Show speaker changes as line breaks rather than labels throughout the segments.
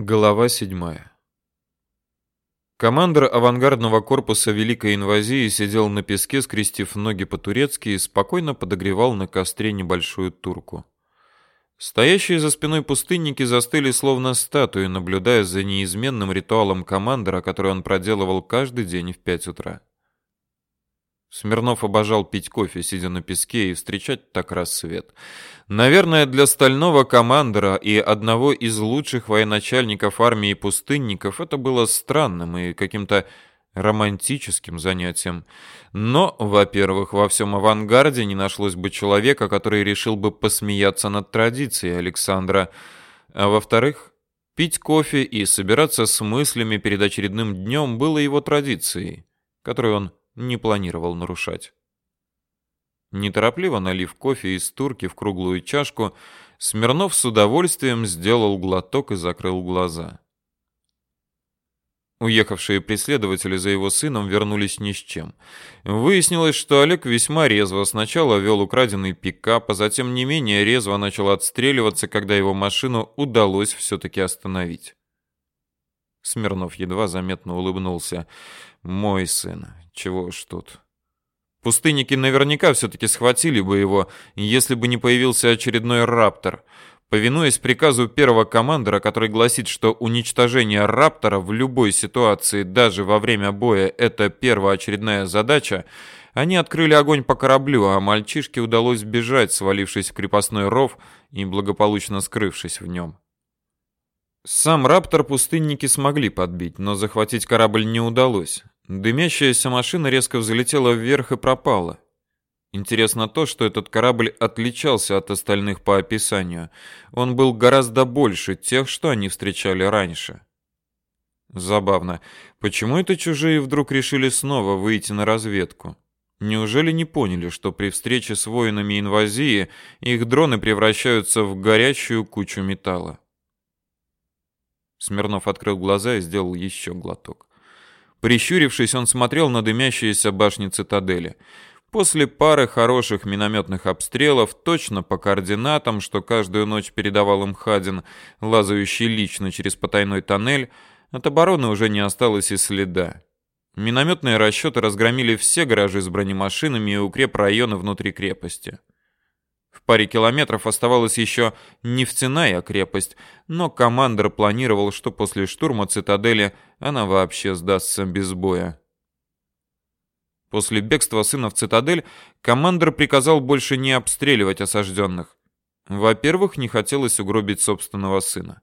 Глава 7. Командир авангардного корпуса Великой инвазии сидел на песке, скрестив ноги по-турецки и спокойно подогревал на костре небольшую турку. Стоящие за спиной пустынники застыли словно статуи, наблюдая за неизменным ритуалом командира, который он проделывал каждый день в пять утра. Смирнов обожал пить кофе, сидя на песке, и встречать так рассвет. Наверное, для стального командира и одного из лучших военачальников армии пустынников это было странным и каким-то романтическим занятием. Но, во-первых, во всем авангарде не нашлось бы человека, который решил бы посмеяться над традицией Александра. А во-вторых, пить кофе и собираться с мыслями перед очередным днем было его традицией, которую он не планировал нарушать. Неторопливо налив кофе из турки в круглую чашку, Смирнов с удовольствием сделал глоток и закрыл глаза. Уехавшие преследователи за его сыном вернулись ни с чем. Выяснилось, что Олег весьма резво сначала вел украденный пикап, а затем не менее резво начал отстреливаться, когда его машину удалось все-таки остановить. Смирнов едва заметно улыбнулся. «Мой сын, чего ж тут. Пустынники наверняка все-таки схватили бы его, если бы не появился очередной раптор. Повинуясь приказу первого командира, который гласит, что уничтожение раптора в любой ситуации, даже во время боя, это первоочередная задача, они открыли огонь по кораблю, а мальчишке удалось бежать, свалившись в крепостной ров и благополучно скрывшись в нем. Сам раптор пустынники смогли подбить, но захватить корабль не удалось. Дымящаяся машина резко взлетела вверх и пропала. Интересно то, что этот корабль отличался от остальных по описанию. Он был гораздо больше тех, что они встречали раньше. Забавно, почему это чужие вдруг решили снова выйти на разведку? Неужели не поняли, что при встрече с воинами инвазии их дроны превращаются в горящую кучу металла? Смирнов открыл глаза и сделал еще глоток. Прищурившись, он смотрел на дымящиеся башни цитадели. После пары хороших минометных обстрелов, точно по координатам, что каждую ночь передавал им Хадин, лазающий лично через потайной тоннель, от обороны уже не осталось и следа. Минометные расчеты разгромили все гаражи с бронемашинами и укрепрайоны внутри крепости. В паре километров оставалась еще нефтяная крепость, но командир планировал, что после штурма цитадели она вообще сдастся без боя. После бегства сына в цитадель командир приказал больше не обстреливать осажденных. Во-первых, не хотелось угробить собственного сына.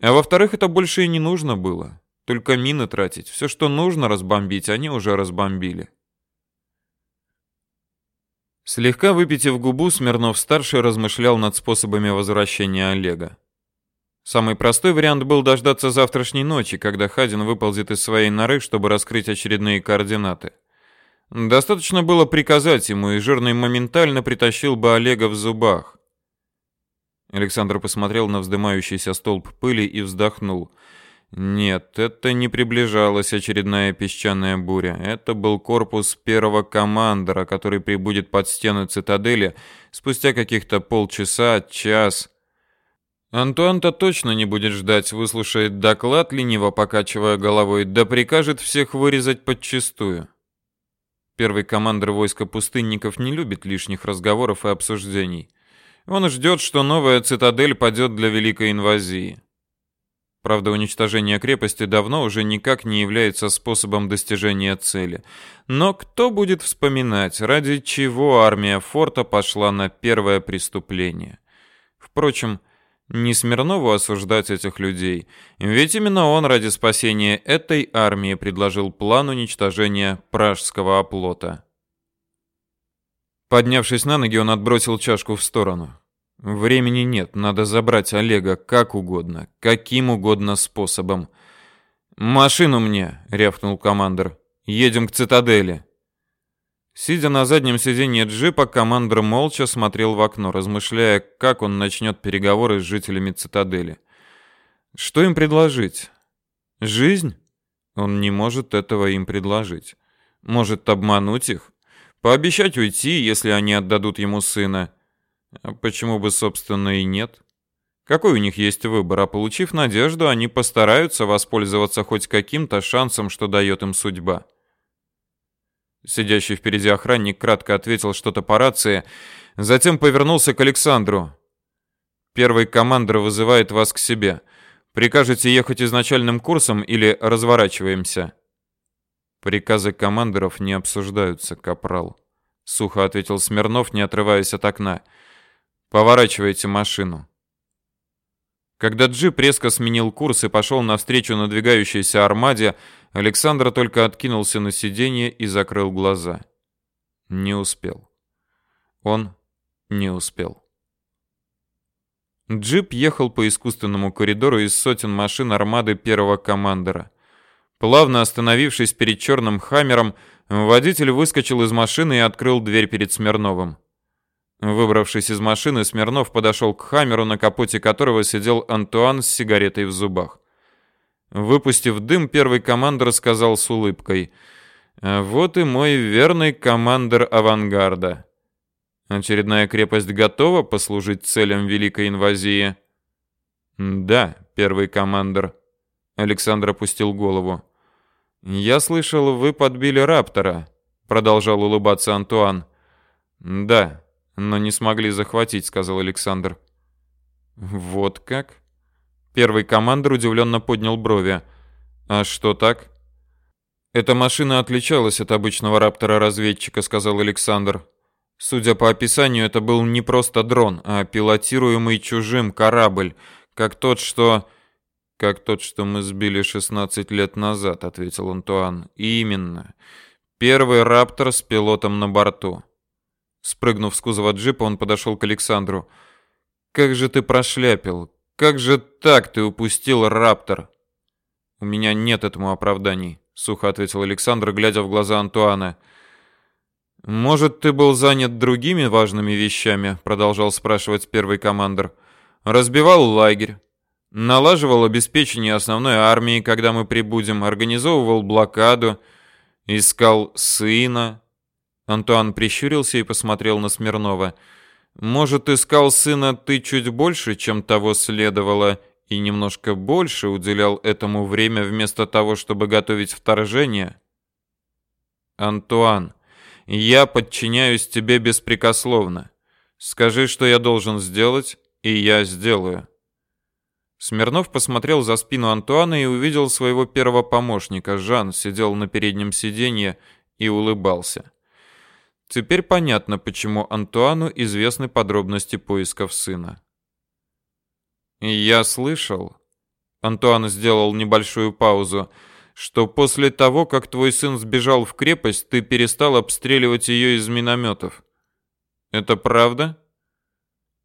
А во-вторых, это больше и не нужно было. Только мины тратить. Все, что нужно разбомбить, они уже разбомбили. Слегка выпитив губу, Смирнов-старший размышлял над способами возвращения Олега. Самый простой вариант был дождаться завтрашней ночи, когда Хадин выползет из своей норы, чтобы раскрыть очередные координаты. Достаточно было приказать ему, и жирный моментально притащил бы Олега в зубах. Александр посмотрел на вздымающийся столб пыли и вздохнул – нет, это не приближалась очередная песчаная буря. Это был корпус первого командора, который прибудет под стены цитадели спустя каких-то полчаса, час. Антуан-то точно не будет ждать, выслушает доклад, лениво покачивая головой, да прикажет всех вырезать подчистую. Первый командир войска пустынников не любит лишних разговоров и обсуждений. Он ждет, что новая цитадель падет для великой инвазии. Правда, уничтожение крепости давно уже никак не является способом достижения цели. Но кто будет вспоминать, ради чего армия форта пошла на первое преступление? Впрочем, не Смирнову осуждать этих людей, ведь именно он ради спасения этой армии предложил план уничтожения пражского оплота. Поднявшись на ноги, он отбросил чашку в сторону. Времени нет, надо забрать Олега как угодно, каким угодно способом. Машину мне, рявкнул командир. Едем к цитадели. Сидя на заднем сиденье джипа, командир молча смотрел в окно, размышляя, как он начнет переговоры с жителями цитадели. Что им предложить? Жизнь? Он не может этого им предложить. Может обмануть их, пообещать уйти, если они отдадут ему сына. А почему бы, собственно, и нет? Какой у них есть выбор? А получив надежду, они постараются воспользоваться хоть каким-то шансом, что дает им судьба. Сидящий впереди охранник кратко ответил что-то по рации, затем повернулся к Александру. Первый командир вызывает вас к себе. Прикажете ехать изначальным курсом или разворачиваемся? Приказы командиров не обсуждаются, капрал, сухо ответил Смирнов, не отрываясь от окна. Поворачивайте машину. Когда джип резко сменил курс и пошел навстречу надвигающейся армаде, Александр только откинулся на сиденье и закрыл глаза. Не успел. Он не успел. Джип ехал по искусственному коридору из сотен машин армады первого командора. Плавно остановившись перед черным хаммером, водитель выскочил из машины и открыл дверь перед Смирновым. Выбравшись из машины, Смирнов подошел к хаммеру, на капоте которого сидел Антуан с сигаретой в зубах. Выпустив дым, первый командир сказал с улыбкой: «А "Вот и мой верный командир авангарда. Очередная крепость готова послужить целям великой инвазии?" "Да, первый командир." Александр опустил голову. "Я слышал, вы подбили раптора", продолжал улыбаться Антуан. "Да, но не смогли захватить, сказал Александр. Вот как? Первый командир удивленно поднял брови. А что так? Эта машина отличалась от обычного раптора-разведчика, сказал Александр. Судя по описанию, это был не просто дрон, а пилотируемый чужим корабль, как тот, что как тот, что мы сбили 16 лет назад, ответил Антуан. Именно. Первый раптор с пилотом на борту. Спрыгнув с кузова джипа, он подошел к Александру. Как же ты прошляпил? Как же так ты упустил Раптор? У меня нет этому оправданий, сухо ответил Александр, глядя в глаза Антуана. Может, ты был занят другими важными вещами, продолжал спрашивать первый командир. Разбивал лагерь, налаживал обеспечение основной армии, когда мы прибудем, организовывал блокаду, искал сына, Антуан прищурился и посмотрел на Смирнова. Может, искал сына ты чуть больше, чем того следовало, и немножко больше уделял этому время вместо того, чтобы готовить вторжение? Антуан, я подчиняюсь тебе беспрекословно. Скажи, что я должен сделать, и я сделаю. Смирнов посмотрел за спину Антуана и увидел своего первого помощника. Жан сидел на переднем сиденье и улыбался. Теперь понятно, почему Антуану известны подробности поисков сына. «Я слышал...» Антуан сделал небольшую паузу что после того, как твой сын сбежал в крепость, ты перестал обстреливать ее из минометов. Это правда?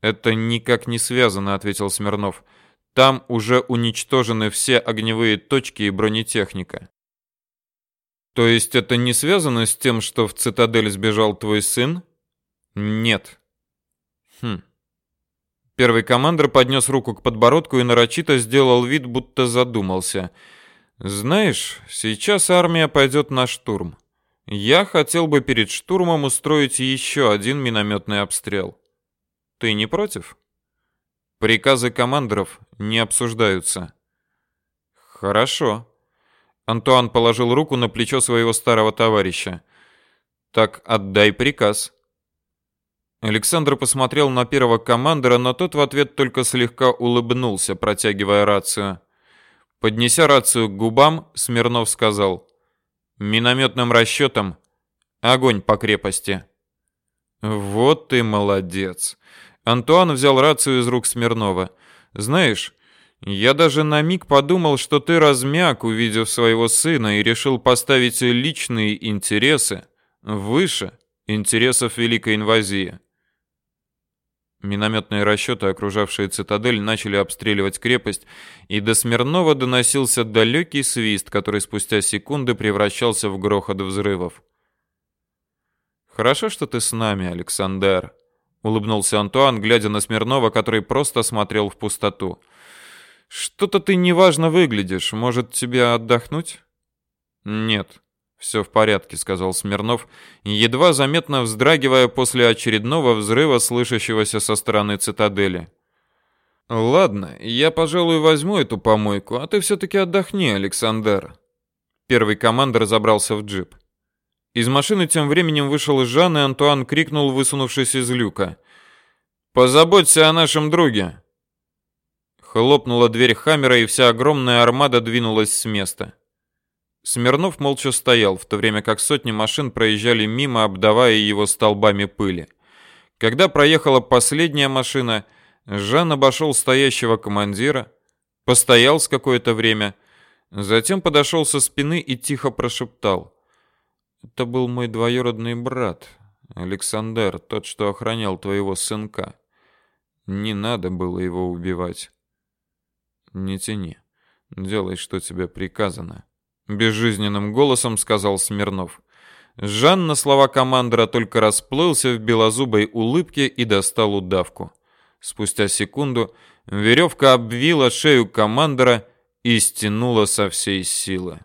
Это никак не связано, ответил Смирнов. Там уже уничтожены все огневые точки и бронетехника. То есть это не связано с тем, что в цитадель сбежал твой сын? Нет. Хм. Первый командир поднес руку к подбородку и нарочито сделал вид, будто задумался. Знаешь, сейчас армия пойдет на штурм. Я хотел бы перед штурмом устроить еще один минометный обстрел. Ты не против? Приказы командиров не обсуждаются. Хорошо. Антуан положил руку на плечо своего старого товарища. Так отдай приказ. Александр посмотрел на первого командира, но тот в ответ только слегка улыбнулся, протягивая рацию. Поднеся рацию к губам, Смирнов сказал: "Минометным расчетом огонь по крепости". Вот ты молодец. Антуан взял рацию из рук Смирнова. Знаешь, я даже на миг подумал, что ты размяк, увидев своего сына, и решил поставить личные интересы выше интересов великой инвазии. Минометные расчеты, окружавшие цитадель, начали обстреливать крепость, и до Смирнова доносился далекий свист, который спустя секунды превращался в грохот взрывов. «Хорошо, что ты с нами, Александр», — улыбнулся Антуан, глядя на Смирнова, который просто смотрел в пустоту. Что-то ты неважно выглядишь. Может, тебе отдохнуть? Нет. Все в порядке, сказал Смирнов, едва заметно вздрагивая после очередного взрыва, слышащегося со стороны цитадели. Ладно, я, пожалуй, возьму эту помойку, а ты все-таки отдохни, Александр. Первый командир забрался в джип. Из машины тем временем вышел Жан, и Антуан крикнул, высунувшись из люка. «Позаботься о нашем друге!» Хлопнула дверь Хаммера, и вся огромная армада двинулась с места. Смирнов молча стоял, в то время как сотни машин проезжали мимо, обдавая его столбами пыли. Когда проехала последняя машина — Жан обошел стоящего командира, постоял с какое-то время, затем подошел со спины и тихо прошептал. «Это был мой двоюродный брат, Александр, тот, что охранял твоего сынка. Не надо было его убивать. Не тяни, делай, что тебе приказано». Безжизненным голосом сказал Смирнов. Жан на слова командора только расплылся в белозубой улыбке и достал удавку. Спустя секунду веревка обвила шею командора и стянула со всей силы.